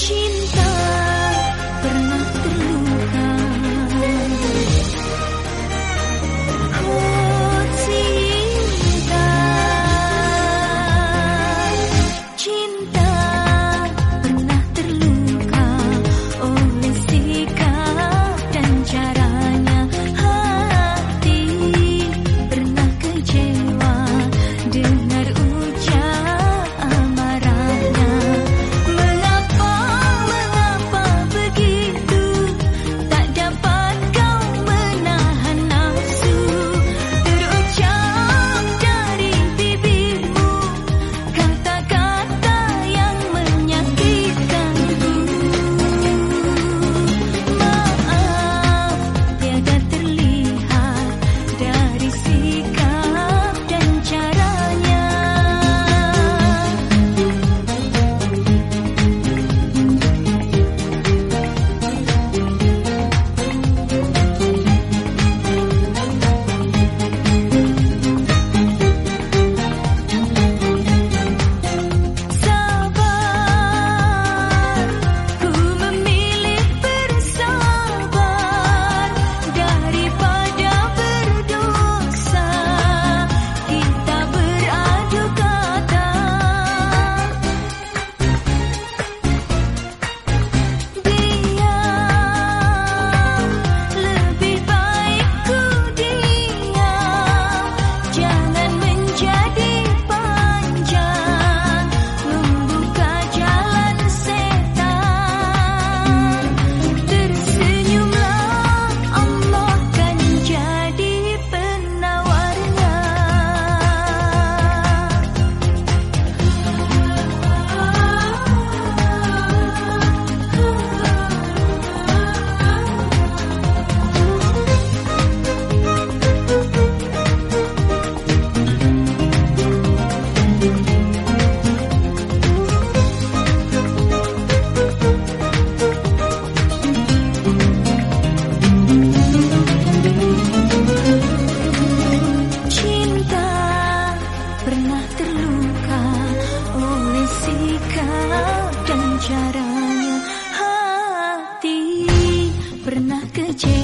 watching caranya hati pernah kecewa.